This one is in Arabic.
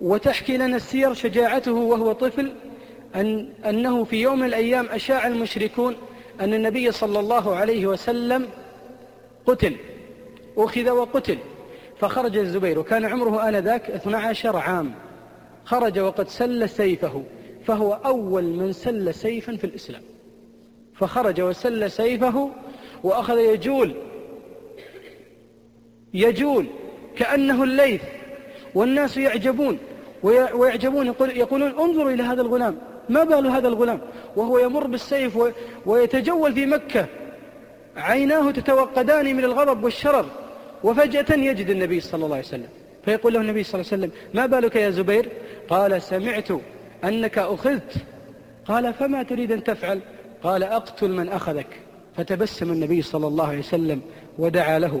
وتحكي لنا السير شجاعته وهو طفل أن أنه في يوم من الأيام أشاع المشركون أن النبي صلى الله عليه وسلم قتل أخذ وقتل فخرج الزبير وكان عمره آنذاك 12 عام خرج وقد سل سيفه فهو أول من سل سيفا في الإسلام فخرج وسل سيفه وأخذ يجول يجول كأنه الليث والناس يعجبون ويعجبون يقول يقولون انظروا إلى هذا الغلام ما بال هذا الغلام؟ وهو يمر بالسيف ويتجول في مكة. عيناه تتوقدان من الغضب والشرر. وفجأة يجد النبي صلى الله عليه وسلم فيقول له النبي صلى الله عليه وسلم ما بالك يا زبير؟ قال سمعت أنك أخذت. قال فما تريد أن تفعل؟ قال أقتل من أخذك. فتبسم النبي صلى الله عليه وسلم ودعا له.